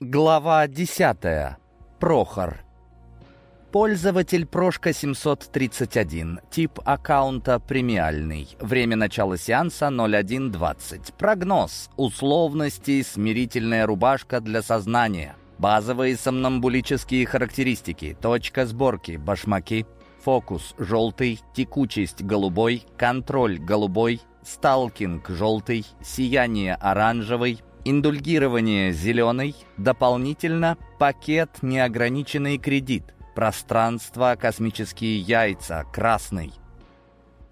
Глава 10. Прохор. Пользователь Прошка 731. Тип аккаунта премиальный. Время начала сеанса 01.20. Прогноз. Условности. Смирительная рубашка для сознания. Базовые сомнамбулические характеристики. Точка сборки. Башмаки. Фокус. Желтый. Текучесть. Голубой. Контроль. Голубой. Сталкинг. Желтый. Сияние. Оранжевый. Индульгирование зеленый, дополнительно пакет неограниченный кредит, пространство космические яйца красный,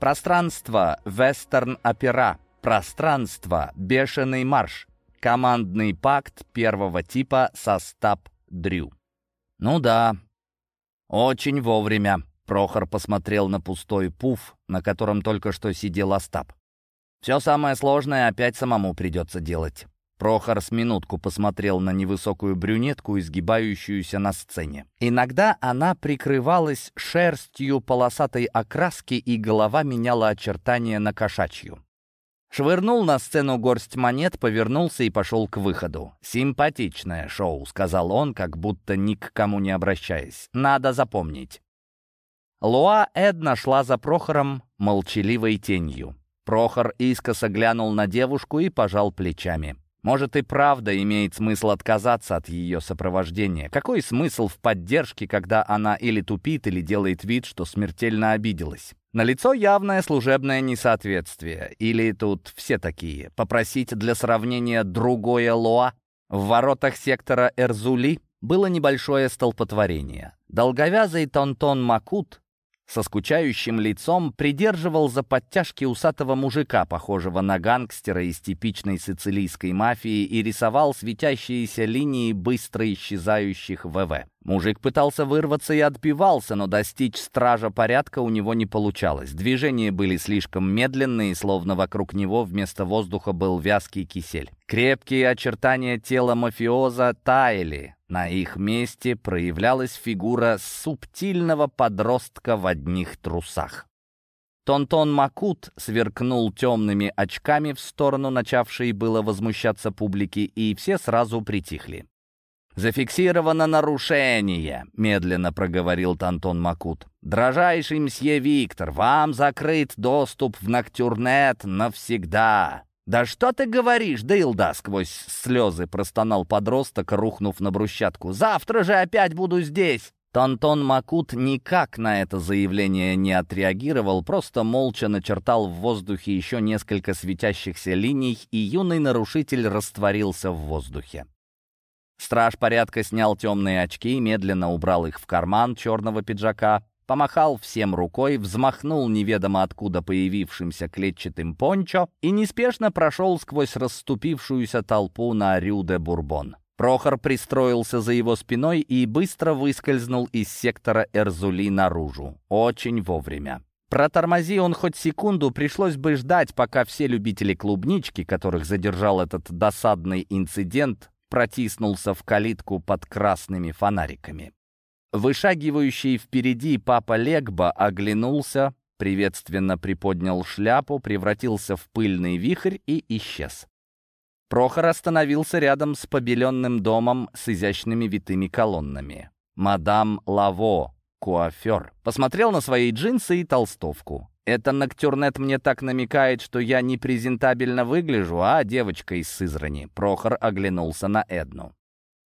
пространство вестерн опера, пространство бешеный марш, командный пакт первого типа состав Дрю. Ну да, очень вовремя. Прохор посмотрел на пустой пуф, на котором только что сидел Остап. Все самое сложное опять самому придется делать. Прохор с минутку посмотрел на невысокую брюнетку, изгибающуюся на сцене. Иногда она прикрывалась шерстью полосатой окраски, и голова меняла очертания на кошачью. Швырнул на сцену горсть монет, повернулся и пошел к выходу. «Симпатичное шоу», — сказал он, как будто ни к кому не обращаясь. «Надо запомнить». Луа Эдна шла за Прохором молчаливой тенью. Прохор искоса глянул на девушку и пожал плечами. Может и правда имеет смысл отказаться от ее сопровождения. Какой смысл в поддержке, когда она или тупит, или делает вид, что смертельно обиделась? Налицо явное служебное несоответствие. Или тут все такие. Попросить для сравнения другое Лоа? В воротах сектора Эрзули было небольшое столпотворение. Долговязый Тонтон Макут со скучающим лицом придерживал за подтяжки усатого мужика, похожего на гангстера из типичной сицилийской мафии, и рисовал светящиеся линии быстро исчезающих ВВ. Мужик пытался вырваться и отбивался, но достичь стража порядка у него не получалось. Движения были слишком медленные, словно вокруг него вместо воздуха был вязкий кисель. Крепкие очертания тела мафиоза таяли. На их месте проявлялась фигура субтильного подростка в одних трусах. Тонтон Макут сверкнул темными очками в сторону начавшей было возмущаться публики, и все сразу притихли. «Зафиксировано нарушение», — медленно проговорил Тантон Макут. «Дрожайший мсье Виктор, вам закрыт доступ в Ноктюрнет навсегда». «Да что ты говоришь, Дылда?» — сквозь слезы простонал подросток, рухнув на брусчатку. «Завтра же опять буду здесь!» Тантон Макут никак на это заявление не отреагировал, просто молча начертал в воздухе еще несколько светящихся линий, и юный нарушитель растворился в воздухе. Страж порядка снял темные очки, медленно убрал их в карман черного пиджака, помахал всем рукой, взмахнул неведомо откуда появившимся клетчатым пончо и неспешно прошел сквозь расступившуюся толпу на Рю-де Бурбон. Прохор пристроился за его спиной и быстро выскользнул из сектора Эрзули наружу. Очень вовремя. Протормози он хоть секунду, пришлось бы ждать, пока все любители клубнички, которых задержал этот досадный инцидент, протиснулся в калитку под красными фонариками. Вышагивающий впереди папа Легба оглянулся, приветственно приподнял шляпу, превратился в пыльный вихрь и исчез. Прохор остановился рядом с побеленным домом с изящными витыми колоннами. «Мадам Лаво, куафер». Посмотрел на свои джинсы и толстовку. Это Ноктюрнет мне так намекает, что я не презентабельно выгляжу, а девочка из Сызрани. Прохор оглянулся на Эдну.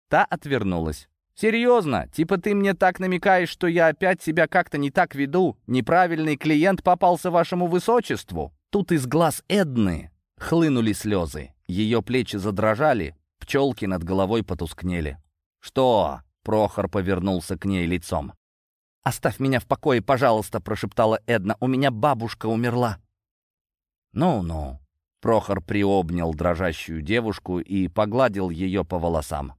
Та отвернулась. «Серьезно? Типа ты мне так намекаешь, что я опять себя как-то не так веду? Неправильный клиент попался вашему высочеству?» Тут из глаз Эдны хлынули слезы. Ее плечи задрожали, пчелки над головой потускнели. «Что?» — Прохор повернулся к ней лицом. «Оставь меня в покое, пожалуйста», — прошептала Эдна. «У меня бабушка умерла». «Ну-ну». Прохор приобнял дрожащую девушку и погладил ее по волосам.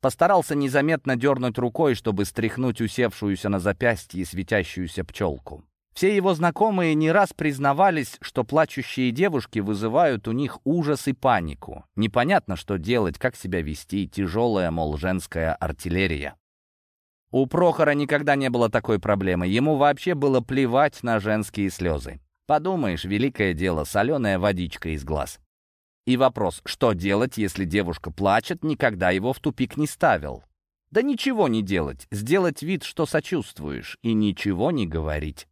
Постарался незаметно дернуть рукой, чтобы стряхнуть усевшуюся на запястье светящуюся пчелку. Все его знакомые не раз признавались, что плачущие девушки вызывают у них ужас и панику. Непонятно, что делать, как себя вести, тяжелая, мол, женская артиллерия. У Прохора никогда не было такой проблемы. Ему вообще было плевать на женские слезы. Подумаешь, великое дело, соленая водичка из глаз. И вопрос, что делать, если девушка плачет, никогда его в тупик не ставил. Да ничего не делать, сделать вид, что сочувствуешь, и ничего не говорить.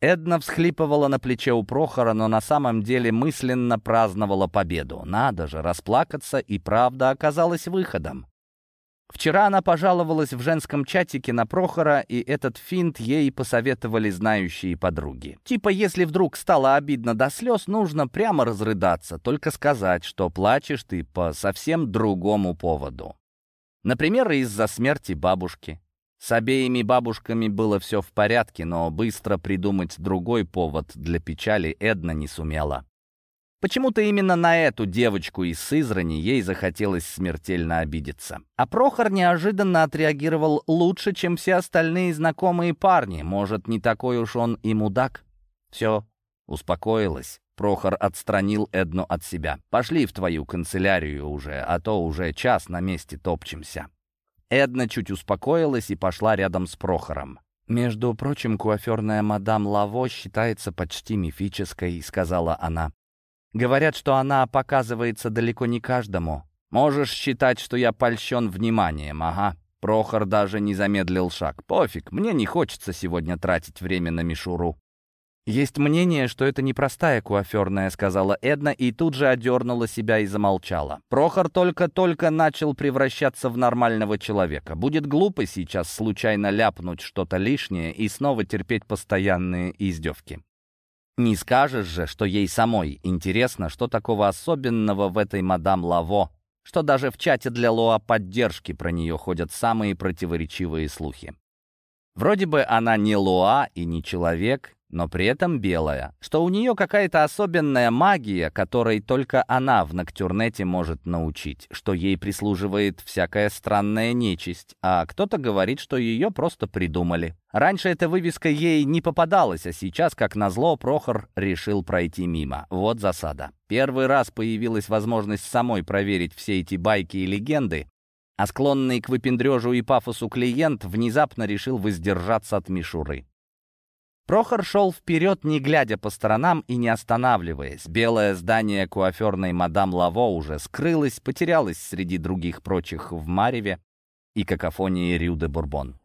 Эдна всхлипывала на плече у Прохора, но на самом деле мысленно праздновала победу. Надо же, расплакаться и правда оказалась выходом. Вчера она пожаловалась в женском чатике на Прохора, и этот финт ей посоветовали знающие подруги. Типа, если вдруг стало обидно до слез, нужно прямо разрыдаться, только сказать, что плачешь ты по совсем другому поводу. Например, из-за смерти бабушки. С обеими бабушками было все в порядке, но быстро придумать другой повод для печали Эдна не сумела. Почему-то именно на эту девочку из Сызрани ей захотелось смертельно обидеться. А Прохор неожиданно отреагировал лучше, чем все остальные знакомые парни. Может, не такой уж он и мудак? Все, успокоилась. Прохор отстранил Эдну от себя. «Пошли в твою канцелярию уже, а то уже час на месте топчемся». Эдна чуть успокоилась и пошла рядом с Прохором. «Между прочим, куаферная мадам Лаво считается почти мифической», — сказала она. «Говорят, что она показывается далеко не каждому. Можешь считать, что я польщен вниманием, ага». Прохор даже не замедлил шаг. «Пофиг, мне не хочется сегодня тратить время на мишуру». «Есть мнение, что это непростая куаферная», — сказала Эдна, и тут же одернула себя и замолчала. Прохор только-только начал превращаться в нормального человека. Будет глупо сейчас случайно ляпнуть что-то лишнее и снова терпеть постоянные издевки. Не скажешь же, что ей самой интересно, что такого особенного в этой мадам Лаво, что даже в чате для Лоа поддержки про нее ходят самые противоречивые слухи. Вроде бы она не Лоа и не человек, но при этом белая, что у нее какая-то особенная магия, которой только она в Ноктюрнете может научить, что ей прислуживает всякая странная нечисть, а кто-то говорит, что ее просто придумали. Раньше эта вывеска ей не попадалась, а сейчас, как назло, Прохор решил пройти мимо. Вот засада. Первый раз появилась возможность самой проверить все эти байки и легенды, а склонный к выпендрежу и пафосу клиент внезапно решил воздержаться от мишуры. Прохор шел вперед, не глядя по сторонам и не останавливаясь. Белое здание куаферной мадам Лаво уже скрылось, потерялось среди других прочих в Мареве и какофонии Рю Бурбон.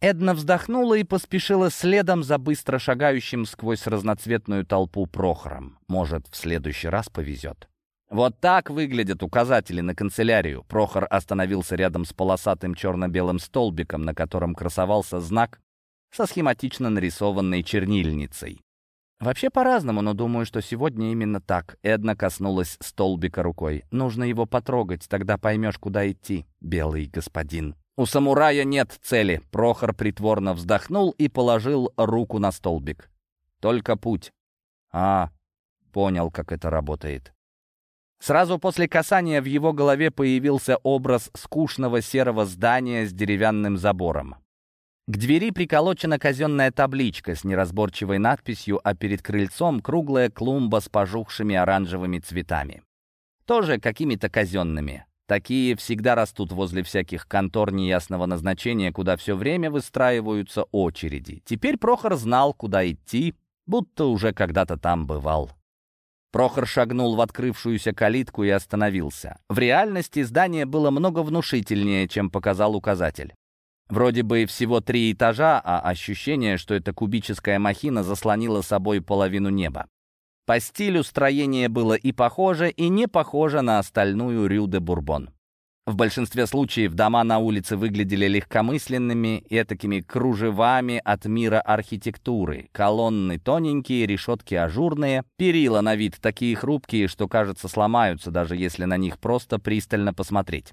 Эдна вздохнула и поспешила следом за быстро шагающим сквозь разноцветную толпу Прохором. Может, в следующий раз повезет. Вот так выглядят указатели на канцелярию. Прохор остановился рядом с полосатым черно-белым столбиком, на котором красовался знак со схематично нарисованной чернильницей. Вообще по-разному, но думаю, что сегодня именно так. Эдна коснулась столбика рукой. Нужно его потрогать, тогда поймешь, куда идти, белый господин. У самурая нет цели. Прохор притворно вздохнул и положил руку на столбик. Только путь. А, понял, как это работает. Сразу после касания в его голове появился образ скучного серого здания с деревянным забором. К двери приколочена казенная табличка с неразборчивой надписью, а перед крыльцом круглая клумба с пожухшими оранжевыми цветами. Тоже какими-то казенными. Такие всегда растут возле всяких контор неясного назначения, куда все время выстраиваются очереди. Теперь Прохор знал, куда идти, будто уже когда-то там бывал. Прохор шагнул в открывшуюся калитку и остановился. В реальности здание было много внушительнее, чем показал указатель. Вроде бы всего три этажа, а ощущение, что эта кубическая махина заслонила собой половину неба. По стилю строение было и похоже, и не похоже на остальную Рю-де-Бурбон. В большинстве случаев дома на улице выглядели легкомысленными, этакими кружевами от мира архитектуры. Колонны тоненькие, решетки ажурные, перила на вид такие хрупкие, что, кажется, сломаются, даже если на них просто пристально посмотреть.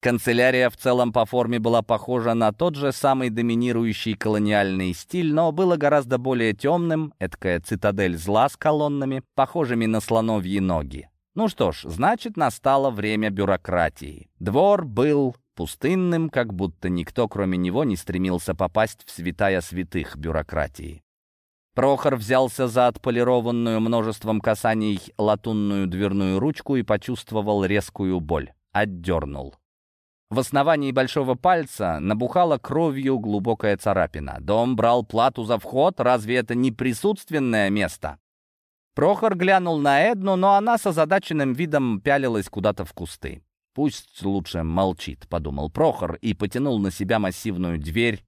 Канцелярия в целом по форме была похожа на тот же самый доминирующий колониальный стиль, но было гораздо более темным, эткая цитадель зла с колоннами, похожими на слоновьи ноги. Ну что ж, значит, настало время бюрократии. Двор был пустынным, как будто никто, кроме него, не стремился попасть в святая святых бюрократии. Прохор взялся за отполированную множеством касаний латунную дверную ручку и почувствовал резкую боль. Отдернул. В основании большого пальца набухала кровью глубокая царапина. Дом брал плату за вход, разве это не присутственное место? Прохор глянул на Эдну, но она с озадаченным видом пялилась куда-то в кусты. «Пусть лучше молчит», — подумал Прохор и потянул на себя массивную дверь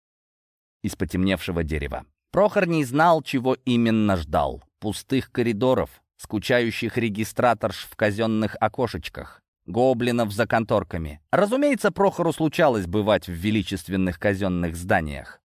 из потемневшего дерева. Прохор не знал, чего именно ждал. Пустых коридоров, скучающих регистраторш в казенных окошечках, гоблинов за конторками. Разумеется, Прохору случалось бывать в величественных казенных зданиях.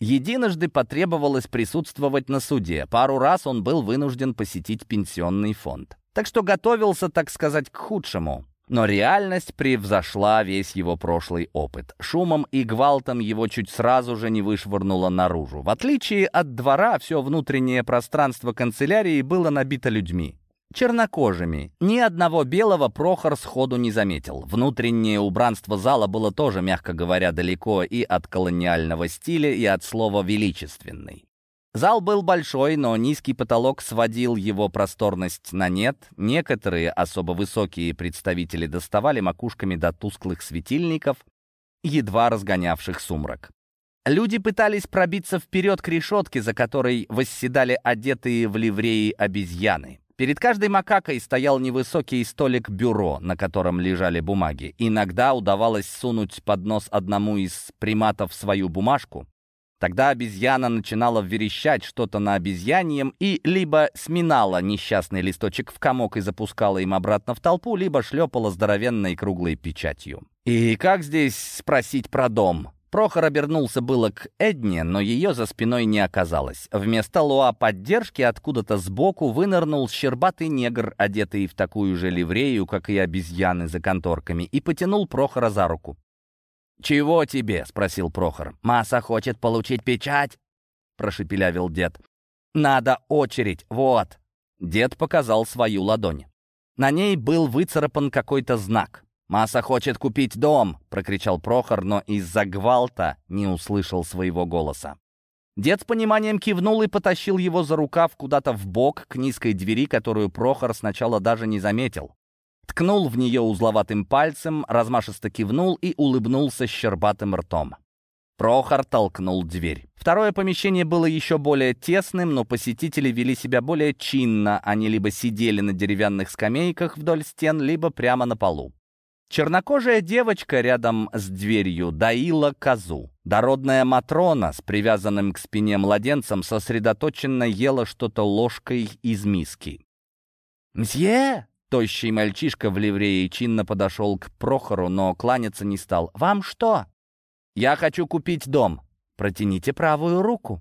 Единожды потребовалось присутствовать на суде. Пару раз он был вынужден посетить пенсионный фонд. Так что готовился, так сказать, к худшему. Но реальность превзошла весь его прошлый опыт. Шумом и гвалтом его чуть сразу же не вышвырнуло наружу. В отличие от двора, все внутреннее пространство канцелярии было набито людьми. Чернокожими. Ни одного белого Прохор сходу не заметил. Внутреннее убранство зала было тоже, мягко говоря, далеко и от колониального стиля, и от слова «величественный». Зал был большой, но низкий потолок сводил его просторность на нет. Некоторые особо высокие представители доставали макушками до тусклых светильников, едва разгонявших сумрак. Люди пытались пробиться вперед к решетке, за которой восседали одетые в ливреи обезьяны. Перед каждой макакой стоял невысокий столик-бюро, на котором лежали бумаги. Иногда удавалось сунуть под нос одному из приматов свою бумажку, Тогда обезьяна начинала верещать что-то на обезьяньем и либо сминала несчастный листочек в комок и запускала им обратно в толпу, либо шлепала здоровенной круглой печатью. «И как здесь спросить про дом?» Прохор обернулся было к Эдне, но ее за спиной не оказалось. Вместо луа поддержки откуда-то сбоку вынырнул щербатый негр, одетый в такую же ливрею, как и обезьяны за конторками, и потянул Прохора за руку. «Чего тебе?» — спросил Прохор. «Масса хочет получить печать?» — прошепелявил дед. «Надо очередь, вот!» Дед показал свою ладонь. На ней был выцарапан какой-то знак. «Масса хочет купить дом!» — прокричал Прохор, но из-за гвалта не услышал своего голоса. Дед с пониманием кивнул и потащил его за рукав куда-то в бок к низкой двери, которую Прохор сначала даже не заметил ткнул в нее узловатым пальцем, размашисто кивнул и улыбнулся щербатым ртом. Прохор толкнул дверь. Второе помещение было еще более тесным, но посетители вели себя более чинно. Они либо сидели на деревянных скамейках вдоль стен, либо прямо на полу. Чернокожая девочка рядом с дверью доила козу. Дородная Матрона с привязанным к спине младенцем сосредоточенно ела что-то ложкой из миски. «Мсье!» Тощий мальчишка в ливрее чинно подошел к Прохору, но кланяться не стал. «Вам что?» «Я хочу купить дом. Протяните правую руку».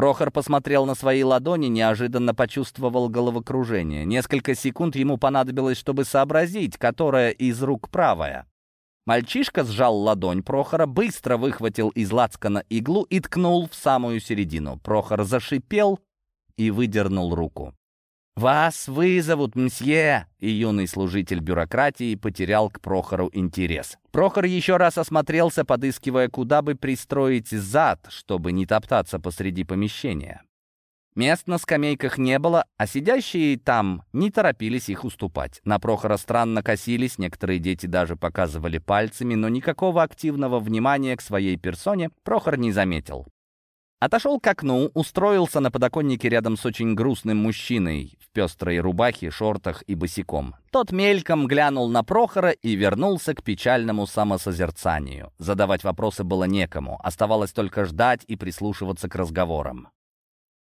Прохор посмотрел на свои ладони, неожиданно почувствовал головокружение. Несколько секунд ему понадобилось, чтобы сообразить, которая из рук правая. Мальчишка сжал ладонь Прохора, быстро выхватил из лацкана иглу и ткнул в самую середину. Прохор зашипел и выдернул руку. «Вас вызовут, мсье!» И юный служитель бюрократии потерял к Прохору интерес. Прохор еще раз осмотрелся, подыскивая, куда бы пристроить зад, чтобы не топтаться посреди помещения. Мест на скамейках не было, а сидящие там не торопились их уступать. На Прохора странно косились, некоторые дети даже показывали пальцами, но никакого активного внимания к своей персоне Прохор не заметил. Отошел к окну, устроился на подоконнике рядом с очень грустным мужчиной в пестрой рубахе, шортах и босиком. Тот мельком глянул на Прохора и вернулся к печальному самосозерцанию. Задавать вопросы было некому, оставалось только ждать и прислушиваться к разговорам.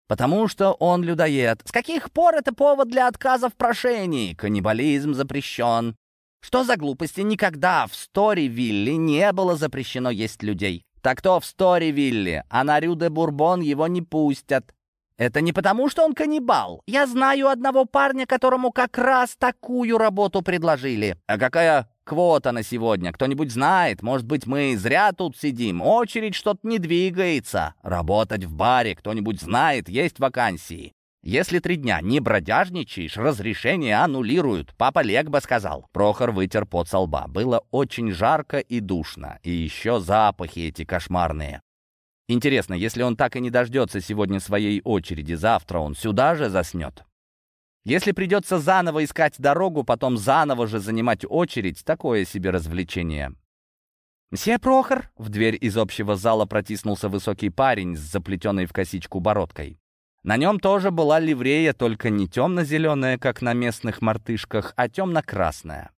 «Потому что он людоед. С каких пор это повод для отказа в прошении? Каннибализм запрещен. Что за глупости? Никогда в Сторивилле не было запрещено есть людей. «Так то в Сторивилле, а на Рю-де-Бурбон его не пустят». «Это не потому, что он каннибал. Я знаю одного парня, которому как раз такую работу предложили». «А какая квота на сегодня? Кто-нибудь знает? Может быть, мы зря тут сидим? Очередь что-то не двигается. Работать в баре кто-нибудь знает? Есть вакансии?» «Если три дня не бродяжничаешь, разрешение аннулируют», — папа Легба сказал. Прохор вытер пот со лба. Было очень жарко и душно, и еще запахи эти кошмарные. Интересно, если он так и не дождется сегодня своей очереди, завтра он сюда же заснет? Если придется заново искать дорогу, потом заново же занимать очередь, такое себе развлечение. «Мсье Прохор!» — в дверь из общего зала протиснулся высокий парень с заплетенной в косичку бородкой. На нем тоже была ливрея, только не темно-зеленая, как на местных мартышках, а темно-красная.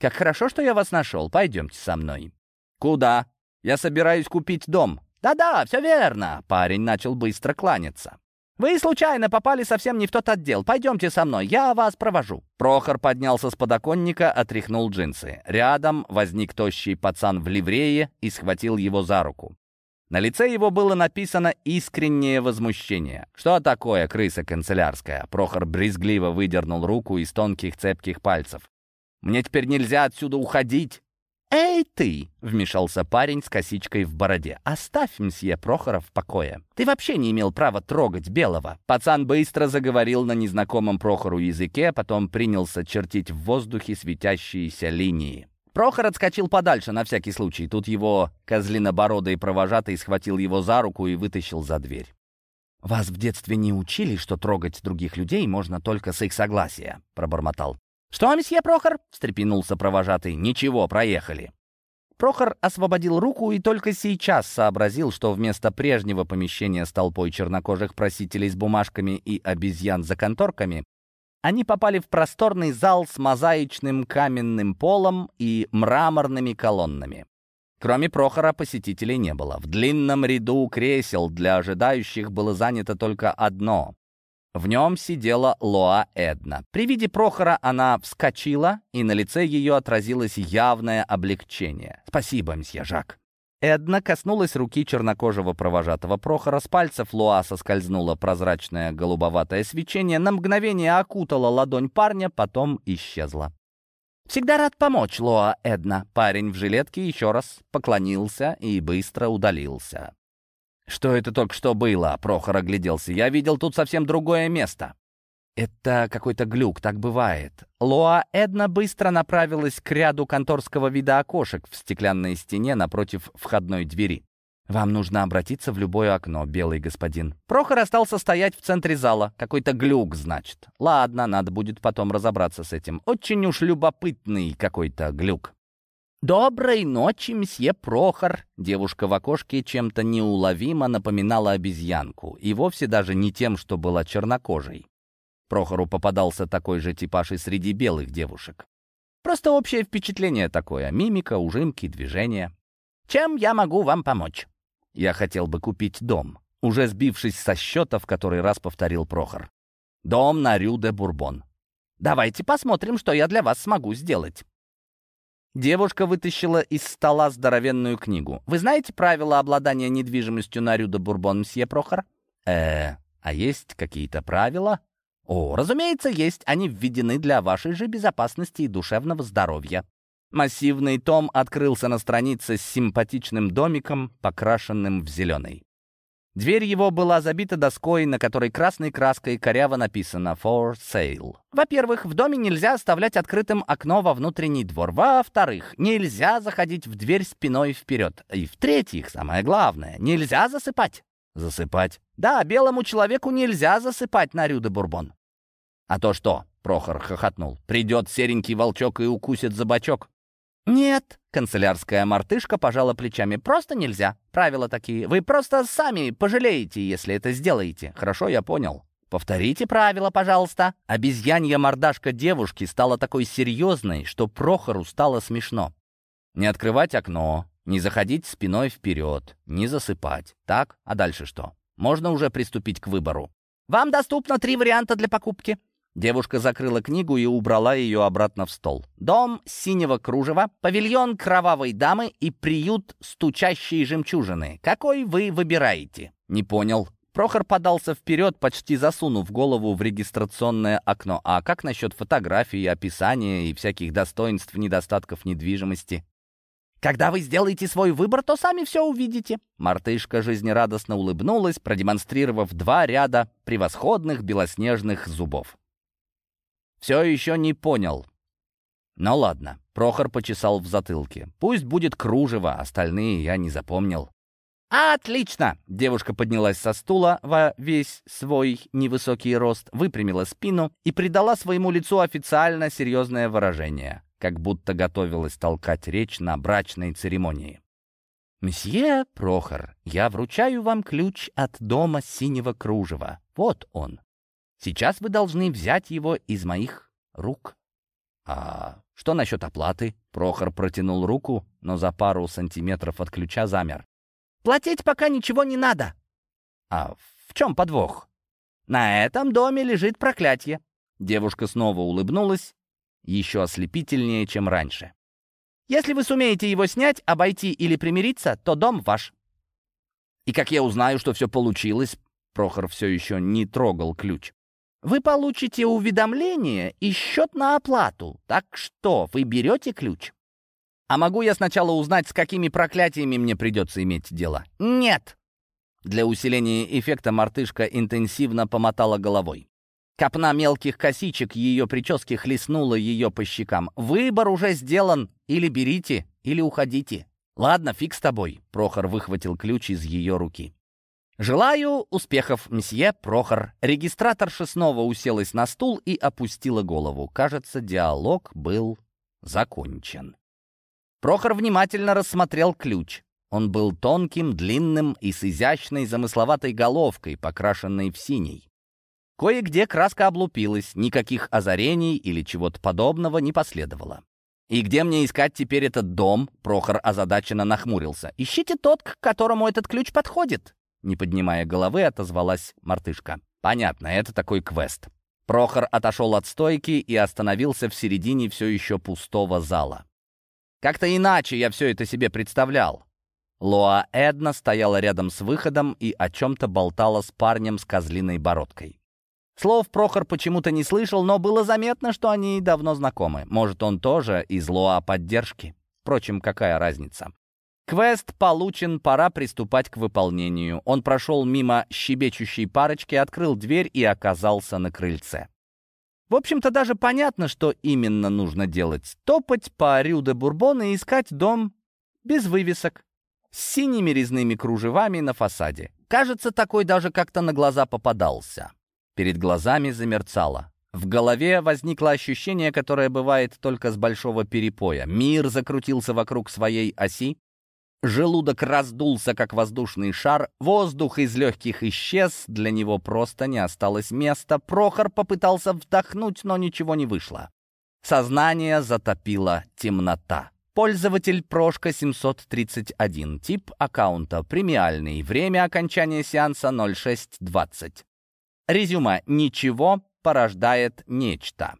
«Как хорошо, что я вас нашел. Пойдемте со мной». «Куда?» «Я собираюсь купить дом». «Да-да, все верно!» Парень начал быстро кланяться. «Вы случайно попали совсем не в тот отдел. Пойдемте со мной, я вас провожу». Прохор поднялся с подоконника, отряхнул джинсы. Рядом возник тощий пацан в ливрее и схватил его за руку. На лице его было написано искреннее возмущение. «Что такое, крыса канцелярская?» Прохор брезгливо выдернул руку из тонких цепких пальцев. «Мне теперь нельзя отсюда уходить!» «Эй, ты!» — вмешался парень с косичкой в бороде. «Оставь мсье Прохора в покое. Ты вообще не имел права трогать белого». Пацан быстро заговорил на незнакомом Прохору языке, потом принялся чертить в воздухе светящиеся линии. Прохор отскочил подальше на всякий случай. Тут его козлинобородый провожатый схватил его за руку и вытащил за дверь. «Вас в детстве не учили, что трогать других людей можно только с их согласия», — пробормотал «Что, месье Прохор?» — встрепенулся провожатый. «Ничего, проехали». Прохор освободил руку и только сейчас сообразил, что вместо прежнего помещения с толпой чернокожих просителей с бумажками и обезьян за конторками они попали в просторный зал с мозаичным каменным полом и мраморными колоннами. Кроме Прохора посетителей не было. В длинном ряду кресел для ожидающих было занято только одно. В нем сидела Лоа Эдна. При виде Прохора она вскочила, и на лице ее отразилось явное облегчение. «Спасибо, мсье Жак». Эдна коснулась руки чернокожего провожатого Прохора. С пальцев Луа соскользнуло прозрачное голубоватое свечение, на мгновение окутала ладонь парня, потом исчезла. «Всегда рад помочь, Лоа Эдна». Парень в жилетке еще раз поклонился и быстро удалился. «Что это только что было?» — Прохор огляделся. «Я видел тут совсем другое место». «Это какой-то глюк, так бывает». Лоа Эдна быстро направилась к ряду конторского вида окошек в стеклянной стене напротив входной двери. «Вам нужно обратиться в любое окно, белый господин». Прохор остался стоять в центре зала. Какой-то глюк, значит. Ладно, надо будет потом разобраться с этим. Очень уж любопытный какой-то глюк. «Доброй ночи, мсье Прохор!» Девушка в окошке чем-то неуловимо напоминала обезьянку, и вовсе даже не тем, что была чернокожей. Прохору попадался такой же типаж и среди белых девушек. Просто общее впечатление такое — мимика, ужимки, движения. «Чем я могу вам помочь?» «Я хотел бы купить дом», уже сбившись со счета, в который раз повторил Прохор. «Дом на Рю-де-Бурбон». «Давайте посмотрим, что я для вас смогу сделать». Девушка вытащила из стола здоровенную книгу. «Вы знаете правила обладания недвижимостью на Рюда Бурбон, мсье Прохор?» «Э, а есть какие-то правила?» «О, разумеется, есть. Они введены для вашей же безопасности и душевного здоровья». Массивный том открылся на странице с симпатичным домиком, покрашенным в зеленый. Дверь его была забита доской, на которой красной краской коряво написано «For Sale». Во-первых, в доме нельзя оставлять открытым окно во внутренний двор. Во-вторых, нельзя заходить в дверь спиной вперед. И в-третьих, самое главное, нельзя засыпать. Засыпать? Да, белому человеку нельзя засыпать на Рю Бурбон. А то что? Прохор хохотнул. Придет серенький волчок и укусит за бочок. «Нет», — канцелярская мартышка пожала плечами, — «просто нельзя. Правила такие. Вы просто сами пожалеете, если это сделаете. Хорошо, я понял. Повторите правила, пожалуйста». Обезьянья мордашка девушки стала такой серьезной, что Прохору стало смешно. «Не открывать окно, не заходить спиной вперед, не засыпать. Так, а дальше что? Можно уже приступить к выбору. Вам доступно три варианта для покупки. Девушка закрыла книгу и убрала ее обратно в стол. Дом синего кружева, павильон кровавой дамы и приют стучащей жемчужины. Какой вы выбираете? Не понял. Прохор подался вперед, почти засунув голову в регистрационное окно. А как насчет фотографий, описания и всяких достоинств, недостатков недвижимости? Когда вы сделаете свой выбор, то сами все увидите». Мартышка жизнерадостно улыбнулась, продемонстрировав два ряда превосходных белоснежных зубов. Все еще не понял. Ну ладно, Прохор почесал в затылке. Пусть будет кружево, остальные я не запомнил. «Отлично!» Девушка поднялась со стула во весь свой невысокий рост, выпрямила спину и придала своему лицу официально серьезное выражение, как будто готовилась толкать речь на брачной церемонии. «Мсье Прохор, я вручаю вам ключ от дома синего кружева. Вот он. Сейчас вы должны взять его из моих рук». «А что насчет оплаты?» Прохор протянул руку, но за пару сантиметров от ключа замер. «Платить пока ничего не надо». «А в чем подвох?» «На этом доме лежит проклятие». Девушка снова улыбнулась, еще ослепительнее, чем раньше. «Если вы сумеете его снять, обойти или примириться, то дом ваш». «И как я узнаю, что все получилось?» Прохор все еще не трогал ключ. Вы получите уведомление и счет на оплату. Так что, вы берете ключ? А могу я сначала узнать, с какими проклятиями мне придется иметь дело? Нет. Для усиления эффекта мартышка интенсивно помотала головой. Копна мелких косичек ее прически хлестнула ее по щекам. «Выбор уже сделан. Или берите, или уходите». «Ладно, фиг с тобой», — Прохор выхватил ключ из ее руки. «Желаю успехов, месье Прохор». Регистраторша снова уселась на стул и опустила голову. Кажется, диалог был закончен. Прохор внимательно рассмотрел ключ. Он был тонким, длинным и с изящной замысловатой головкой, покрашенной в синий. Кое-где краска облупилась, никаких озарений или чего-то подобного не последовало. «И где мне искать теперь этот дом?» Прохор озадаченно нахмурился. «Ищите тот, к которому этот ключ подходит», не поднимая головы, отозвалась мартышка. «Понятно, это такой квест». Прохор отошел от стойки и остановился в середине все еще пустого зала. Как-то иначе я все это себе представлял. Лоа Эдна стояла рядом с выходом и о чем-то болтала с парнем с козлиной бородкой. Слов Прохор почему-то не слышал, но было заметно, что они давно знакомы. Может, он тоже из Лоа поддержки? Впрочем, какая разница? Квест получен, пора приступать к выполнению. Он прошел мимо щебечущей парочки, открыл дверь и оказался на крыльце. В общем-то, даже понятно, что именно нужно делать. Топать по Рю де Бурбон и искать дом без вывесок, с синими резными кружевами на фасаде. Кажется, такой даже как-то на глаза попадался. Перед глазами замерцало. В голове возникло ощущение, которое бывает только с большого перепоя. Мир закрутился вокруг своей оси, Желудок раздулся, как воздушный шар, воздух из легких исчез, для него просто не осталось места. Прохор попытался вдохнуть, но ничего не вышло. Сознание затопила темнота. Пользователь Прошка 731. Тип аккаунта премиальный. Время окончания сеанса 06.20. Резюме «Ничего порождает нечто».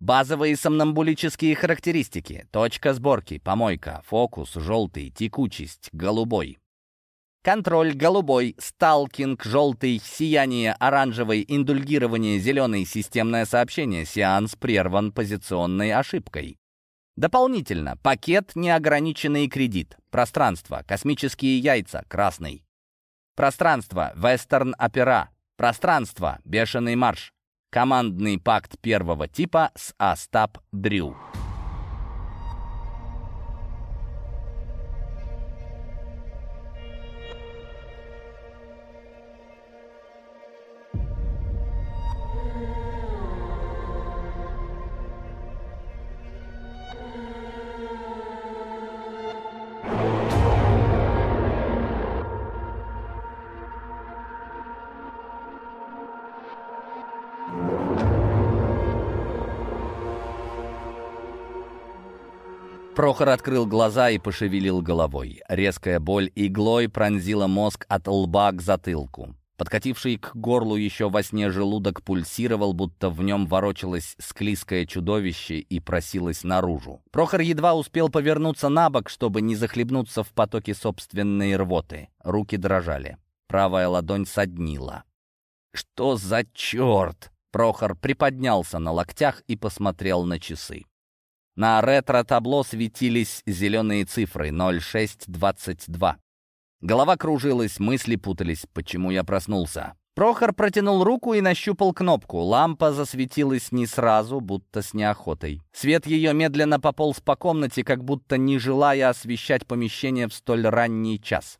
Базовые сомнамбулические характеристики. Точка сборки, помойка, фокус, желтый, текучесть, голубой. Контроль голубой, сталкинг желтый, сияние оранжевый, индульгирование зеленый, системное сообщение, сеанс прерван позиционной ошибкой. Дополнительно, пакет неограниченный кредит, пространство, космические яйца, красный. Пространство, вестерн-опера, пространство, бешеный марш, Командный пакт первого типа с Астап Дрю. Прохор открыл глаза и пошевелил головой. Резкая боль иглой пронзила мозг от лба к затылку. Подкативший к горлу еще во сне желудок пульсировал, будто в нем ворочалось склизкое чудовище и просилось наружу. Прохор едва успел повернуться на бок, чтобы не захлебнуться в потоке собственной рвоты. Руки дрожали. Правая ладонь соднила. «Что за черт?» Прохор приподнялся на локтях и посмотрел на часы. На ретро-табло светились зеленые цифры 0622. Голова кружилась, мысли путались. Почему я проснулся? Прохор протянул руку и нащупал кнопку. Лампа засветилась не сразу, будто с неохотой. Свет ее медленно пополз по комнате, как будто не желая освещать помещение в столь ранний час.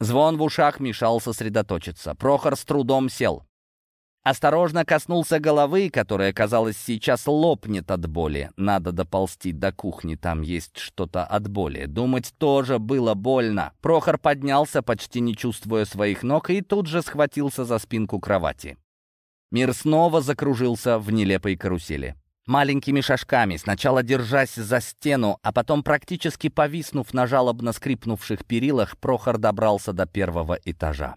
Звон в ушах мешал сосредоточиться. Прохор с трудом сел. Осторожно коснулся головы, которая, казалось, сейчас лопнет от боли. Надо доползти до кухни, там есть что-то от боли. Думать тоже было больно. Прохор поднялся, почти не чувствуя своих ног, и тут же схватился за спинку кровати. Мир снова закружился в нелепой карусели. Маленькими шажками, сначала держась за стену, а потом практически повиснув на жалобно скрипнувших перилах, Прохор добрался до первого этажа.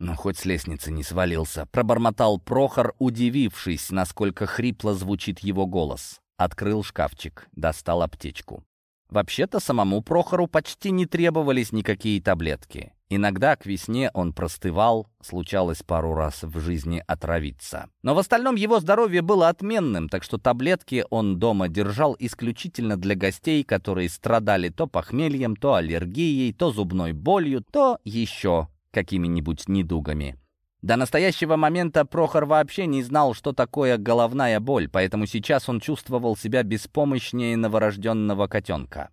«Ну, хоть с лестницы не свалился», — пробормотал Прохор, удивившись, насколько хрипло звучит его голос. Открыл шкафчик, достал аптечку. Вообще-то самому Прохору почти не требовались никакие таблетки. Иногда к весне он простывал, случалось пару раз в жизни отравиться. Но в остальном его здоровье было отменным, так что таблетки он дома держал исключительно для гостей, которые страдали то похмельем, то аллергией, то зубной болью, то еще какими-нибудь недугами. До настоящего момента Прохор вообще не знал, что такое головная боль, поэтому сейчас он чувствовал себя беспомощнее новорожденного котенка.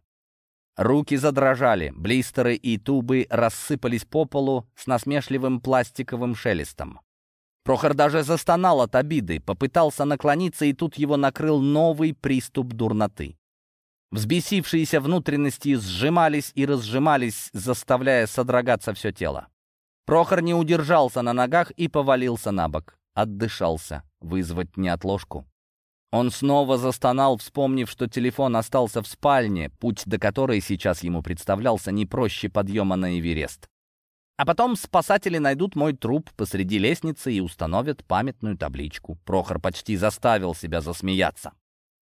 Руки задрожали, блистеры и тубы рассыпались по полу с насмешливым пластиковым шелестом. Прохор даже застонал от обиды, попытался наклониться, и тут его накрыл новый приступ дурноты. Взбесившиеся внутренности сжимались и разжимались, заставляя содрогаться все тело. Прохор не удержался на ногах и повалился на бок. Отдышался. Вызвать неотложку. Он снова застонал, вспомнив, что телефон остался в спальне, путь до которой сейчас ему представлялся не проще подъема на Эверест. А потом спасатели найдут мой труп посреди лестницы и установят памятную табличку. Прохор почти заставил себя засмеяться.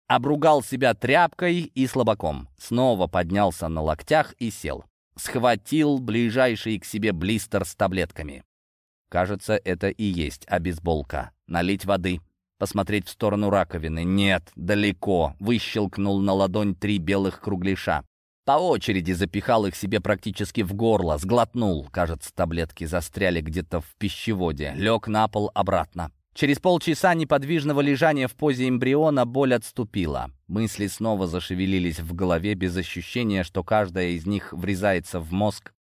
Обругал себя тряпкой и слабаком. Снова поднялся на локтях и сел. Схватил ближайший к себе блистер с таблетками. Кажется, это и есть обезболка. Налить воды, посмотреть в сторону раковины. Нет, далеко. Выщелкнул на ладонь три белых кругляша. По очереди запихал их себе практически в горло, сглотнул. Кажется, таблетки застряли где-то в пищеводе. Лег на пол обратно. Через полчаса неподвижного лежания в позе эмбриона боль отступила. Мысли снова зашевелились в голове без ощущения, что каждая из них врезается в мозг,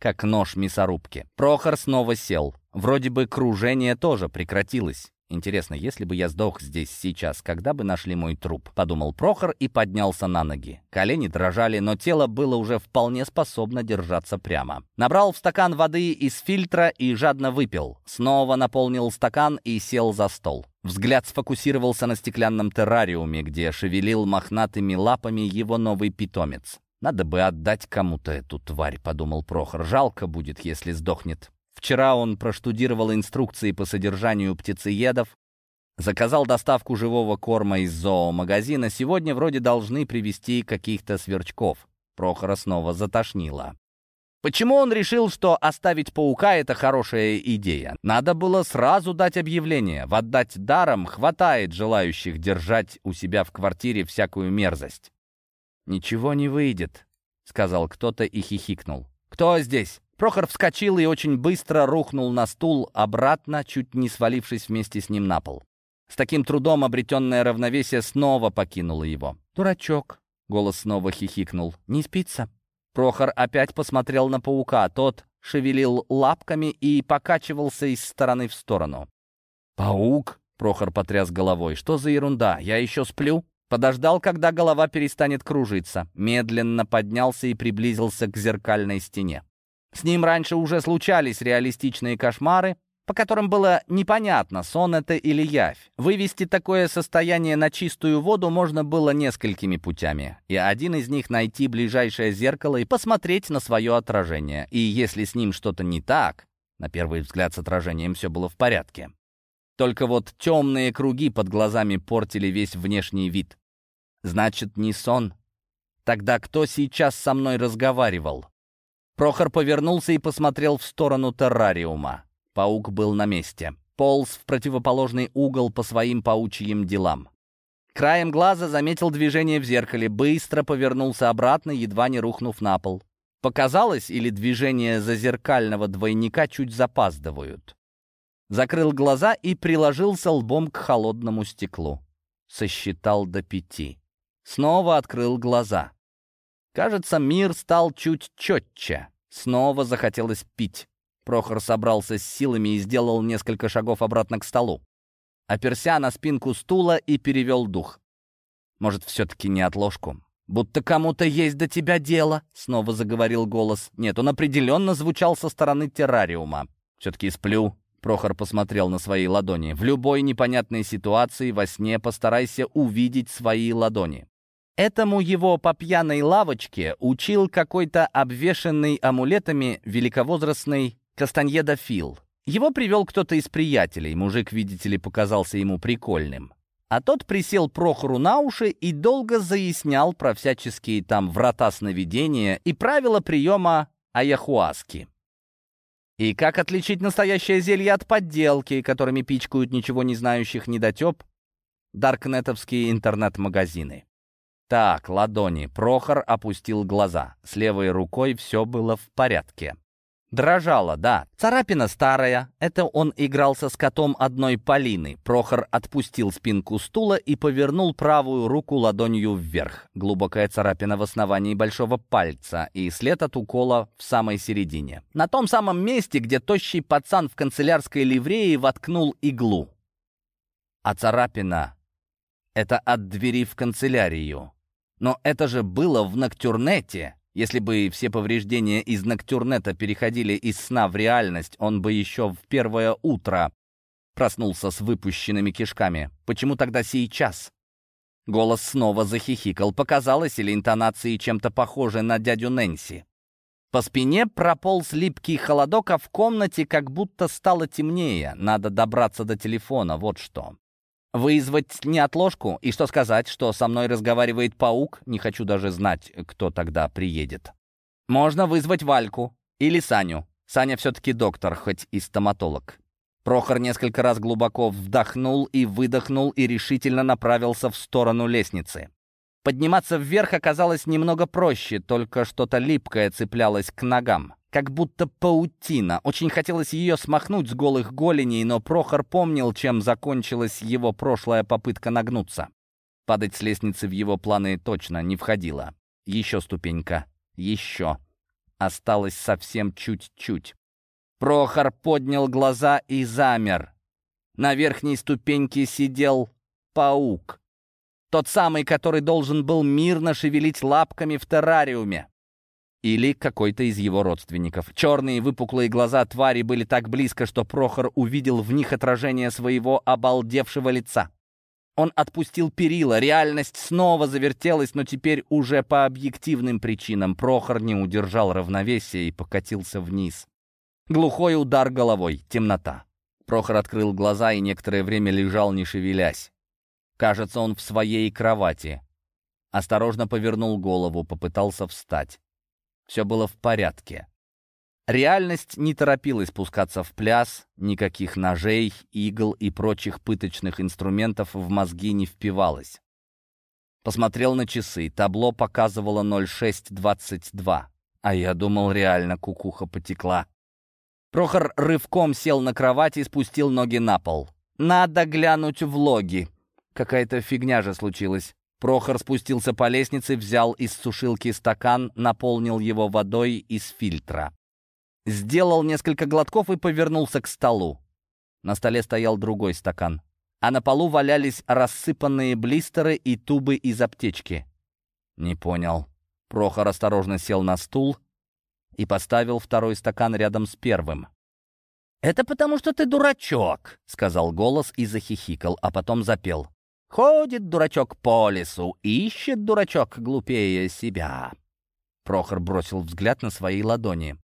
как нож мясорубки. Прохор снова сел. Вроде бы кружение тоже прекратилось. «Интересно, если бы я сдох здесь сейчас, когда бы нашли мой труп?» — подумал Прохор и поднялся на ноги. Колени дрожали, но тело было уже вполне способно держаться прямо. Набрал в стакан воды из фильтра и жадно выпил. Снова наполнил стакан и сел за стол. Взгляд сфокусировался на стеклянном террариуме, где шевелил мохнатыми лапами его новый питомец. «Надо бы отдать кому-то эту тварь», — подумал Прохор. «Жалко будет, если сдохнет». Вчера он проштудировал инструкции по содержанию птицеедов, заказал доставку живого корма из зоомагазина. Сегодня вроде должны привезти каких-то сверчков. Прохора снова затошнило. Почему он решил, что оставить паука — это хорошая идея? Надо было сразу дать объявление. В отдать даром хватает желающих держать у себя в квартире всякую мерзость. «Ничего не выйдет», — сказал кто-то и хихикнул. «Кто здесь?» Прохор вскочил и очень быстро рухнул на стул обратно, чуть не свалившись вместе с ним на пол. С таким трудом обретенное равновесие снова покинуло его. «Дурачок!» — голос снова хихикнул. «Не спится?» Прохор опять посмотрел на паука. Тот шевелил лапками и покачивался из стороны в сторону. «Паук?» — Прохор потряс головой. «Что за ерунда? Я еще сплю?» Подождал, когда голова перестанет кружиться. Медленно поднялся и приблизился к зеркальной стене. С ним раньше уже случались реалистичные кошмары, по которым было непонятно, сон это или явь. Вывести такое состояние на чистую воду можно было несколькими путями. И один из них — найти ближайшее зеркало и посмотреть на свое отражение. И если с ним что-то не так, на первый взгляд с отражением все было в порядке. Только вот темные круги под глазами портили весь внешний вид. Значит, не сон. Тогда кто сейчас со мной разговаривал? Прохор повернулся и посмотрел в сторону террариума. Паук был на месте. Полз в противоположный угол по своим паучьим делам. Краем глаза заметил движение в зеркале, быстро повернулся обратно, едва не рухнув на пол. Показалось, или движения зазеркального двойника чуть запаздывают. Закрыл глаза и приложился лбом к холодному стеклу. Сосчитал до пяти. Снова открыл глаза. Кажется, мир стал чуть четче. Снова захотелось пить. Прохор собрался с силами и сделал несколько шагов обратно к столу. Оперся на спинку стула и перевел дух. Может, все-таки не отложку? «Будто кому-то есть до тебя дело», — снова заговорил голос. Нет, он определенно звучал со стороны террариума. «Все-таки сплю», — Прохор посмотрел на свои ладони. «В любой непонятной ситуации во сне постарайся увидеть свои ладони». Этому его по пьяной лавочке учил какой-то обвешанный амулетами великовозрастный Кастаньеда Фил. Его привел кто-то из приятелей. Мужик, видите ли, показался ему прикольным. А тот присел Прохору на уши и долго заяснял про всяческие там врата сновидения и правила приема аяхуаски. И как отличить настоящее зелье от подделки, которыми пичкают ничего не знающих недотеп даркнетовские интернет-магазины. Так, ладони. Прохор опустил глаза. С левой рукой все было в порядке. Дрожала, да. Царапина старая. Это он игрался с котом одной Полины. Прохор отпустил спинку стула и повернул правую руку ладонью вверх. Глубокая царапина в основании большого пальца и след от укола в самой середине. На том самом месте, где тощий пацан в канцелярской ливрее воткнул иглу. А царапина — это от двери в канцелярию. Но это же было в Ноктюрнете. Если бы все повреждения из Ноктюрнета переходили из сна в реальность, он бы еще в первое утро проснулся с выпущенными кишками. Почему тогда сейчас? Голос снова захихикал. Показалось или интонации чем-то похожи на дядю Нэнси? По спине прополз липкий холодок, а в комнате как будто стало темнее. Надо добраться до телефона, вот что. Вызвать неотложку? И что сказать, что со мной разговаривает паук? Не хочу даже знать, кто тогда приедет. Можно вызвать Вальку или Саню. Саня все-таки доктор, хоть и стоматолог. Прохор несколько раз глубоко вдохнул и выдохнул и решительно направился в сторону лестницы. Подниматься вверх оказалось немного проще, только что-то липкое цеплялось к ногам как будто паутина. Очень хотелось ее смахнуть с голых голеней, но Прохор помнил, чем закончилась его прошлая попытка нагнуться. Падать с лестницы в его планы точно не входило. Еще ступенька. Еще. Осталось совсем чуть-чуть. Прохор поднял глаза и замер. На верхней ступеньке сидел паук. Тот самый, который должен был мирно шевелить лапками в террариуме. Или какой-то из его родственников. Черные выпуклые глаза твари были так близко, что Прохор увидел в них отражение своего обалдевшего лица. Он отпустил перила, реальность снова завертелась, но теперь уже по объективным причинам. Прохор не удержал равновесия и покатился вниз. Глухой удар головой, темнота. Прохор открыл глаза и некоторое время лежал, не шевелясь. Кажется, он в своей кровати. Осторожно повернул голову, попытался встать. Все было в порядке. Реальность не торопилась спускаться в пляс, никаких ножей, игл и прочих пыточных инструментов в мозги не впивалось. Посмотрел на часы, табло показывало 06.22, а я думал, реально кукуха потекла. Прохор рывком сел на кровать и спустил ноги на пол. «Надо глянуть в логи. Какая-то фигня же случилась. Прохор спустился по лестнице, взял из сушилки стакан, наполнил его водой из фильтра. Сделал несколько глотков и повернулся к столу. На столе стоял другой стакан, а на полу валялись рассыпанные блистеры и тубы из аптечки. Не понял. Прохор осторожно сел на стул и поставил второй стакан рядом с первым. «Это потому, что ты дурачок», — сказал голос и захихикал, а потом запел. Ходит дурачок по лесу, ищет дурачок глупее себя. Прохор бросил взгляд на свои ладони.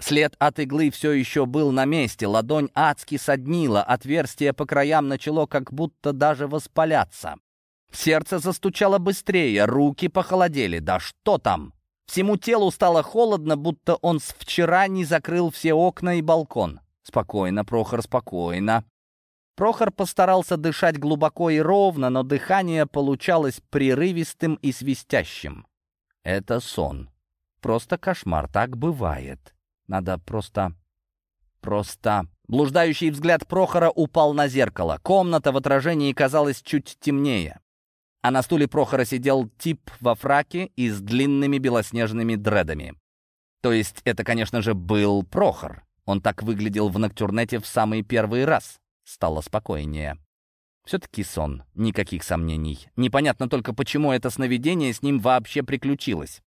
След от иглы все еще был на месте, ладонь адски соднила, отверстие по краям начало как будто даже воспаляться. Сердце застучало быстрее, руки похолодели. Да что там? Всему телу стало холодно, будто он с вчера не закрыл все окна и балкон. Спокойно, Прохор, спокойно. Прохор постарался дышать глубоко и ровно, но дыхание получалось прерывистым и свистящим. Это сон. Просто кошмар, так бывает. Надо просто... просто... Блуждающий взгляд Прохора упал на зеркало. Комната в отражении казалась чуть темнее. А на стуле Прохора сидел тип во фраке и с длинными белоснежными дредами. То есть это, конечно же, был Прохор. Он так выглядел в Ноктюрнете в самый первый раз. Стало спокойнее. Все-таки сон, никаких сомнений. Непонятно только, почему это сновидение с ним вообще приключилось.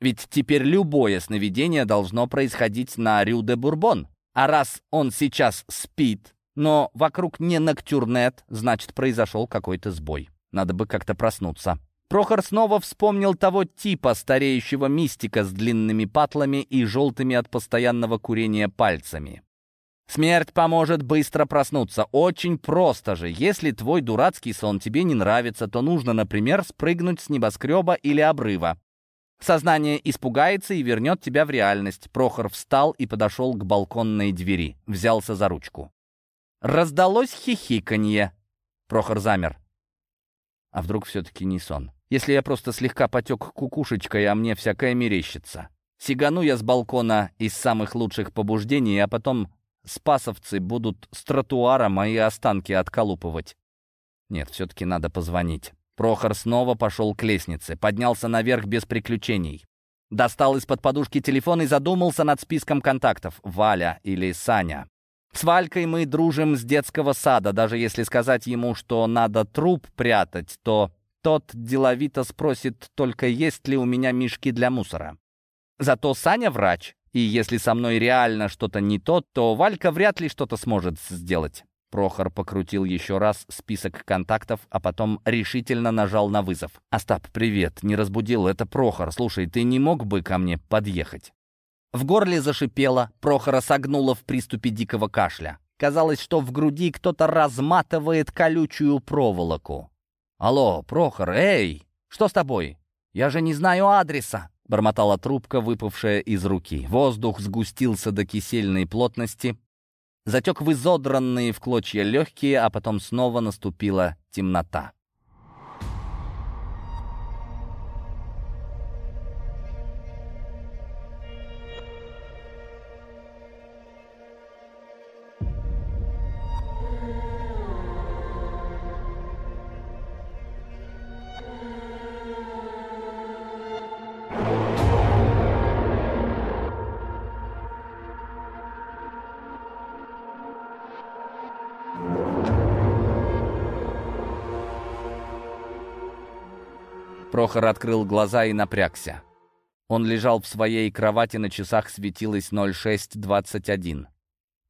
Ведь теперь любое сновидение должно происходить на Рю-де-Бурбон. А раз он сейчас спит, но вокруг не Ноктюрнет, значит, произошел какой-то сбой. Надо бы как-то проснуться. Прохор снова вспомнил того типа стареющего мистика с длинными патлами и желтыми от постоянного курения пальцами. Смерть поможет быстро проснуться. Очень просто же. Если твой дурацкий сон тебе не нравится, то нужно, например, спрыгнуть с небоскреба или обрыва. Сознание испугается и вернет тебя в реальность. Прохор встал и подошел к балконной двери. Взялся за ручку. Раздалось хихиканье. Прохор замер. А вдруг все-таки не сон? Если я просто слегка потек кукушечкой, а мне всякое мерещится. Сигану я с балкона из самых лучших побуждений, а потом спасовцы будут с тротуара мои останки отколупывать. Нет, все-таки надо позвонить. Прохор снова пошел к лестнице, поднялся наверх без приключений. Достал из-под подушки телефон и задумался над списком контактов. Валя или Саня. С Валькой мы дружим с детского сада. Даже если сказать ему, что надо труп прятать, то тот деловито спросит только, есть ли у меня мешки для мусора. Зато Саня врач, и если со мной реально что-то не то, то Валька вряд ли что-то сможет сделать. Прохор покрутил еще раз список контактов, а потом решительно нажал на вызов. «Остап, привет. Не разбудил. Это Прохор. Слушай, ты не мог бы ко мне подъехать?» В горле зашипело, Прохора согнуло в приступе дикого кашля. Казалось, что в груди кто-то разматывает колючую проволоку. «Алло, Прохор, эй! Что с тобой? Я же не знаю адреса!» Бормотала трубка, выпавшая из руки. Воздух сгустился до кисельной плотности, затек в изодранные в клочья легкие, а потом снова наступила темнота. Прохор открыл глаза и напрягся. Он лежал в своей кровати, на часах светилось 06.21.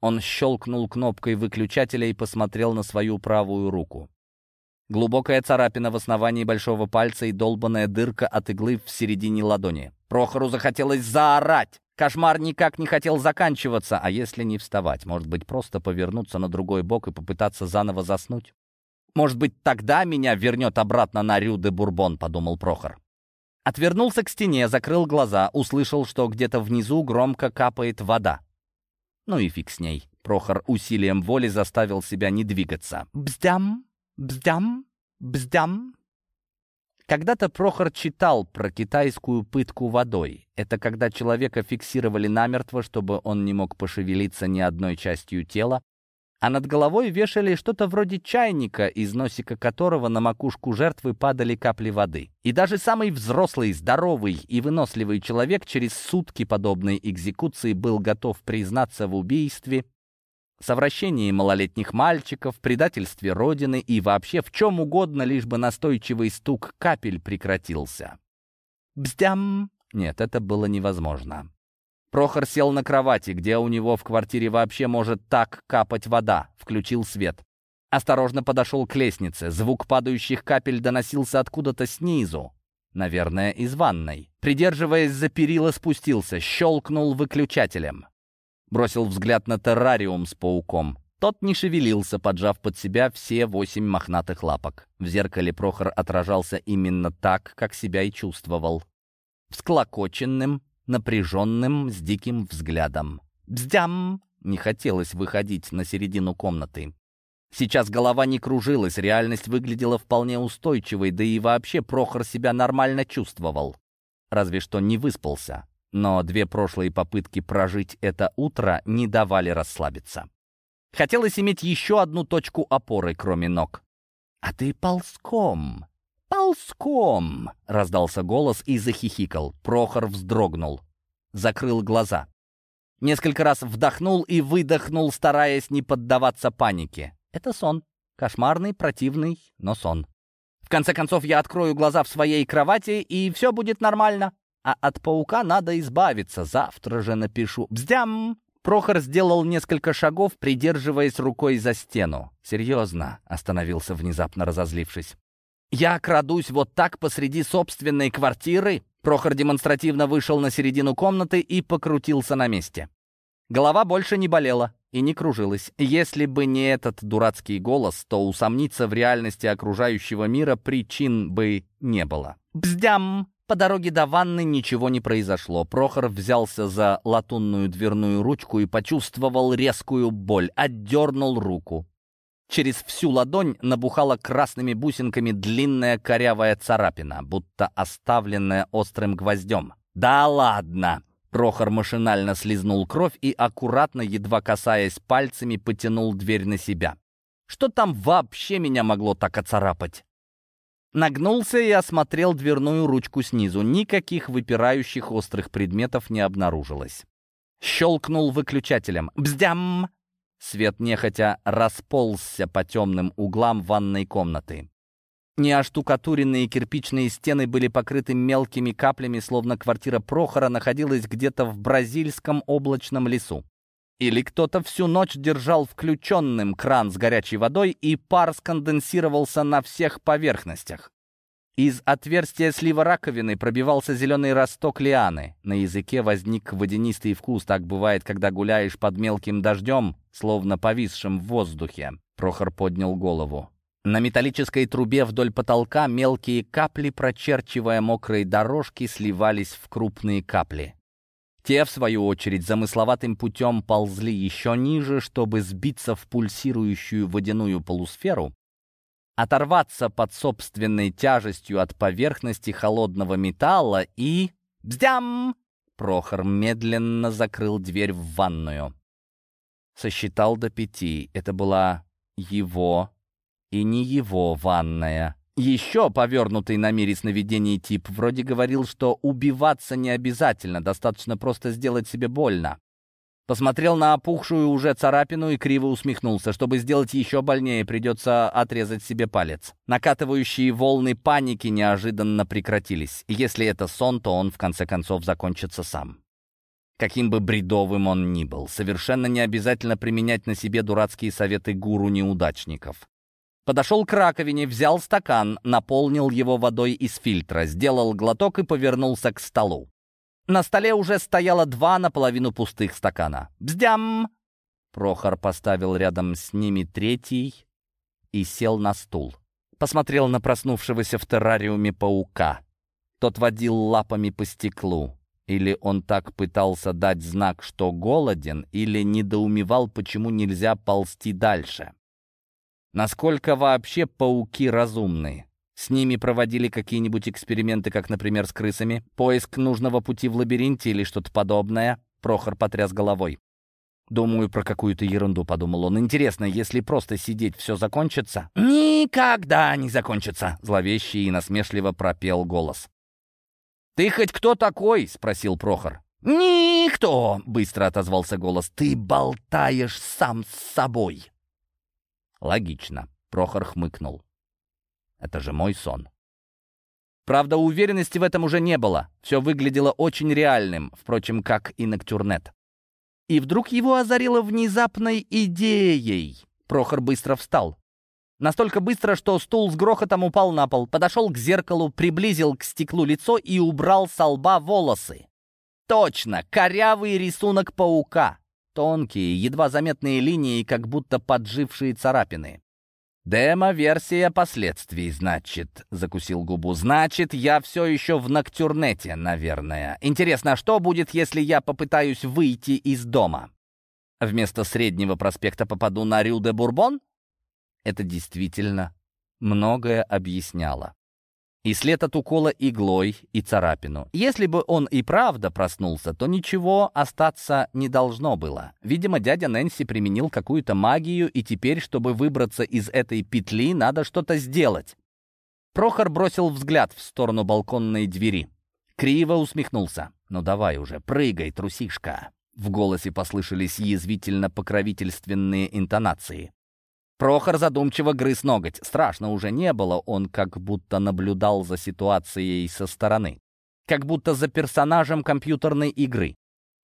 Он щелкнул кнопкой выключателя и посмотрел на свою правую руку. Глубокая царапина в основании большого пальца и долбанная дырка от иглы в середине ладони. Прохору захотелось заорать. Кошмар никак не хотел заканчиваться, а если не вставать, может быть, просто повернуться на другой бок и попытаться заново заснуть? Может быть, тогда меня вернет обратно на Рю-де-Бурбон, подумал Прохор. Отвернулся к стене, закрыл глаза, услышал, что где-то внизу громко капает вода. Ну и фиг с ней. Прохор усилием воли заставил себя не двигаться. Бздям, бздям, бздям. Когда-то Прохор читал про китайскую пытку водой. Это когда человека фиксировали намертво, чтобы он не мог пошевелиться ни одной частью тела, а над головой вешали что-то вроде чайника, из носика которого на макушку жертвы падали капли воды. И даже самый взрослый, здоровый и выносливый человек через сутки подобной экзекуции был готов признаться в убийстве, совращении малолетних мальчиков, предательстве Родины и вообще в чем угодно, лишь бы настойчивый стук капель прекратился. Бздям! Нет, это было невозможно. Прохор сел на кровати, где у него в квартире вообще может так капать вода. Включил свет. Осторожно подошел к лестнице. Звук падающих капель доносился откуда-то снизу. Наверное, из ванной. Придерживаясь за перила, спустился, щелкнул выключателем. Бросил взгляд на террариум с пауком. Тот не шевелился, поджав под себя все восемь мохнатых лапок. В зеркале Прохор отражался именно так, как себя и чувствовал. Всклокоченным, напряженным, с диким взглядом. «Бздям!» Не хотелось выходить на середину комнаты. Сейчас голова не кружилась, реальность выглядела вполне устойчивой, да и вообще Прохор себя нормально чувствовал. Разве что не выспался. Но две прошлые попытки прожить это утро не давали расслабиться. Хотелось иметь еще одну точку опоры, кроме ног. «А ты ползком!» «Ползком!» — раздался голос и захихикал. Прохор вздрогнул. Закрыл глаза. Несколько раз вдохнул и выдохнул, стараясь не поддаваться панике. Это сон. Кошмарный, противный, но сон. В конце концов, я открою глаза в своей кровати, и все будет нормально. А от паука надо избавиться. Завтра же напишу. Бздям! Прохор сделал несколько шагов, придерживаясь рукой за стену. «Серьезно?» — остановился внезапно, разозлившись. «Я крадусь вот так посреди собственной квартиры?» Прохор демонстративно вышел на середину комнаты и покрутился на месте. Голова больше не болела и не кружилась. Если бы не этот дурацкий голос, то усомниться в реальности окружающего мира причин бы не было. «Бздям!» По дороге до ванны ничего не произошло. Прохор взялся за латунную дверную ручку и почувствовал резкую боль. Отдернул руку. Через всю ладонь набухала красными бусинками длинная корявая царапина, будто оставленная острым гвоздем. «Да ладно!» Прохор машинально слизнул кровь и, аккуратно, едва касаясь пальцами, потянул дверь на себя. «Что там вообще меня могло так оцарапать?» Нагнулся и осмотрел дверную ручку снизу. Никаких выпирающих острых предметов не обнаружилось. Щелкнул выключателем. «Бздям!» Свет нехотя расползся по темным углам ванной комнаты. Неоштукатуренные кирпичные стены были покрыты мелкими каплями, словно квартира Прохора находилась где-то в бразильском облачном лесу. Или кто-то всю ночь держал включенным кран с горячей водой, и пар сконденсировался на всех поверхностях. Из отверстия слива раковины пробивался зеленый росток лианы. На языке возник водянистый вкус. Так бывает, когда гуляешь под мелким дождем, словно повисшим в воздухе. Прохор поднял голову. На металлической трубе вдоль потолка мелкие капли, прочерчивая мокрые дорожки, сливались в крупные капли. Те, в свою очередь, замысловатым путем ползли еще ниже, чтобы сбиться в пульсирующую водяную полусферу, оторваться под собственной тяжестью от поверхности холодного металла и... Бздям! Прохор медленно закрыл дверь в ванную. Сосчитал до пяти. Это была его и не его ванная. Еще повернутый на мире сновидений тип вроде говорил, что убиваться не обязательно, достаточно просто сделать себе больно. Посмотрел на опухшую уже царапину и криво усмехнулся. Чтобы сделать еще больнее, придется отрезать себе палец. Накатывающие волны паники неожиданно прекратились. Если это сон, то он в конце концов закончится сам. Каким бы бредовым он ни был, совершенно не обязательно применять на себе дурацкие советы гуру-неудачников. Подошел к раковине, взял стакан, наполнил его водой из фильтра, сделал глоток и повернулся к столу. На столе уже стояло два наполовину пустых стакана. «Бздям!» Прохор поставил рядом с ними третий и сел на стул. Посмотрел на проснувшегося в террариуме паука. Тот водил лапами по стеклу. Или он так пытался дать знак, что голоден, или недоумевал, почему нельзя ползти дальше. Насколько вообще пауки разумны? С ними проводили какие-нибудь эксперименты, как, например, с крысами? Поиск нужного пути в лабиринте или что-то подобное? Прохор потряс головой. «Думаю, про какую-то ерунду», — подумал он. «Интересно, если просто сидеть, все закончится?» «Никогда не закончится», — зловеще и насмешливо пропел голос. «Ты хоть кто такой?» — спросил Прохор. «Никто!» — быстро отозвался голос. «Ты болтаешь сам с собой!» Логично. Прохор хмыкнул. Это же мой сон. Правда, уверенности в этом уже не было. Все выглядело очень реальным, впрочем, как и Ноктюрнет. И вдруг его озарило внезапной идеей. Прохор быстро встал. Настолько быстро, что стул с грохотом упал на пол, подошел к зеркалу, приблизил к стеклу лицо и убрал со лба волосы. Точно, корявый рисунок паука. Тонкие, едва заметные линии, как будто поджившие царапины. «Демо-версия последствий, значит», — закусил губу. «Значит, я все еще в Ноктюрнете, наверное. Интересно, что будет, если я попытаюсь выйти из дома? Вместо Среднего проспекта попаду на Рю-де-Бурбон?» Это действительно многое объясняло и след от укола иглой и царапину. Если бы он и правда проснулся, то ничего остаться не должно было. Видимо, дядя Нэнси применил какую-то магию, и теперь, чтобы выбраться из этой петли, надо что-то сделать. Прохор бросил взгляд в сторону балконной двери. Криво усмехнулся. «Ну давай уже, прыгай, трусишка!» В голосе послышались язвительно-покровительственные интонации. Прохор задумчиво грыз ноготь. Страшно уже не было, он как будто наблюдал за ситуацией со стороны. Как будто за персонажем компьютерной игры.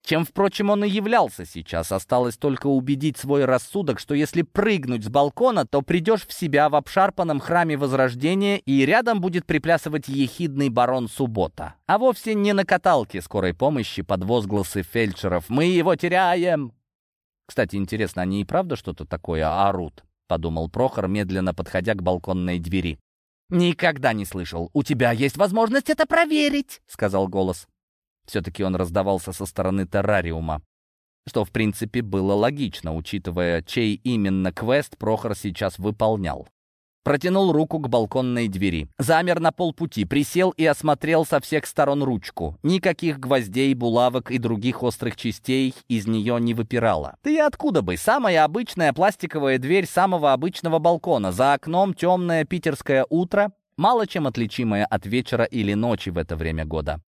Чем, впрочем, он и являлся сейчас. Осталось только убедить свой рассудок, что если прыгнуть с балкона, то придешь в себя в обшарпанном храме Возрождения, и рядом будет приплясывать ехидный барон Суббота. А вовсе не на каталке скорой помощи под возгласы фельдшеров «Мы его теряем!». Кстати, интересно, они и правда что-то такое орут? Подумал Прохор, медленно подходя к балконной двери. «Никогда не слышал. У тебя есть возможность это проверить», — сказал голос. Все-таки он раздавался со стороны террариума. Что, в принципе, было логично, учитывая, чей именно квест Прохор сейчас выполнял. Протянул руку к балконной двери. Замер на полпути, присел и осмотрел со всех сторон ручку. Никаких гвоздей, булавок и других острых частей из нее не выпирало. Ты откуда бы? Самая обычная пластиковая дверь самого обычного балкона. За окном темное питерское утро, мало чем отличимое от вечера или ночи в это время года.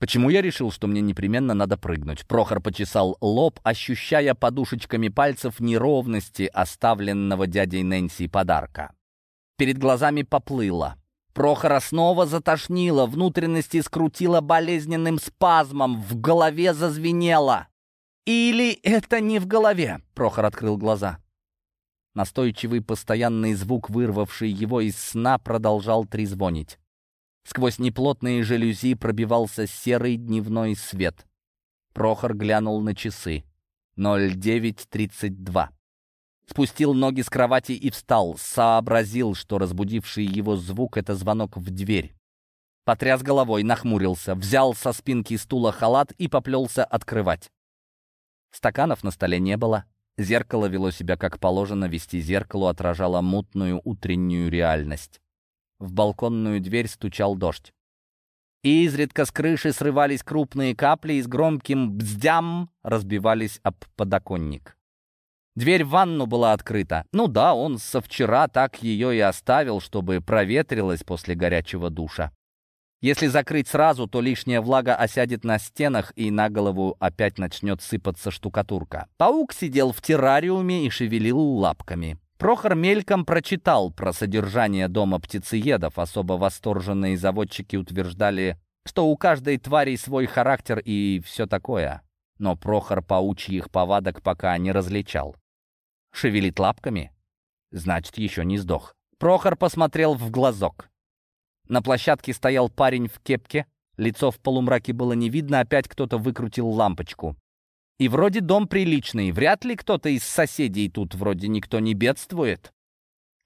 Почему я решил, что мне непременно надо прыгнуть? Прохор почесал лоб, ощущая подушечками пальцев неровности оставленного дядей Нэнси подарка. Перед глазами поплыло. Прохора снова затошнило, внутренности скрутило болезненным спазмом, в голове зазвенело. «Или это не в голове?» — Прохор открыл глаза. Настойчивый постоянный звук, вырвавший его из сна, продолжал трезвонить. Сквозь неплотные жалюзи пробивался серый дневной свет. Прохор глянул на часы. 09.32. Спустил ноги с кровати и встал. Сообразил, что разбудивший его звук — это звонок в дверь. Потряс головой, нахмурился, взял со спинки стула халат и поплелся открывать. Стаканов на столе не было. Зеркало вело себя как положено вести зеркалу, отражало мутную утреннюю реальность. В балконную дверь стучал дождь. И изредка с крыши срывались крупные капли и с громким «бздям» разбивались об подоконник. Дверь в ванну была открыта. Ну да, он со вчера так ее и оставил, чтобы проветрилась после горячего душа. Если закрыть сразу, то лишняя влага осядет на стенах, и на голову опять начнет сыпаться штукатурка. Паук сидел в террариуме и шевелил лапками. Прохор мельком прочитал про содержание дома птицеедов. Особо восторженные заводчики утверждали, что у каждой твари свой характер и все такое. Но Прохор паучьих повадок пока не различал. Шевелит лапками? Значит, еще не сдох. Прохор посмотрел в глазок. На площадке стоял парень в кепке. Лицо в полумраке было не видно, опять кто-то выкрутил лампочку. И вроде дом приличный, вряд ли кто-то из соседей тут вроде никто не бедствует.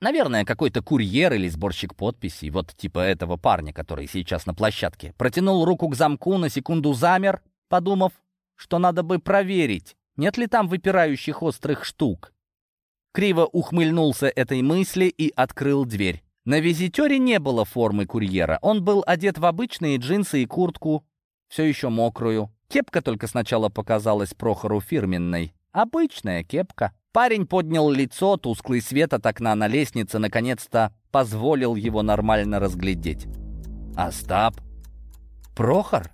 Наверное, какой-то курьер или сборщик подписей, вот типа этого парня, который сейчас на площадке. Протянул руку к замку, на секунду замер, подумав, что надо бы проверить, нет ли там выпирающих острых штук. Криво ухмыльнулся этой мысли и открыл дверь. На визитере не было формы курьера. Он был одет в обычные джинсы и куртку, все еще мокрую. Кепка только сначала показалась Прохору фирменной. Обычная кепка. Парень поднял лицо, тусклый свет от окна на лестнице наконец-то позволил его нормально разглядеть. «Остап?» «Прохор?»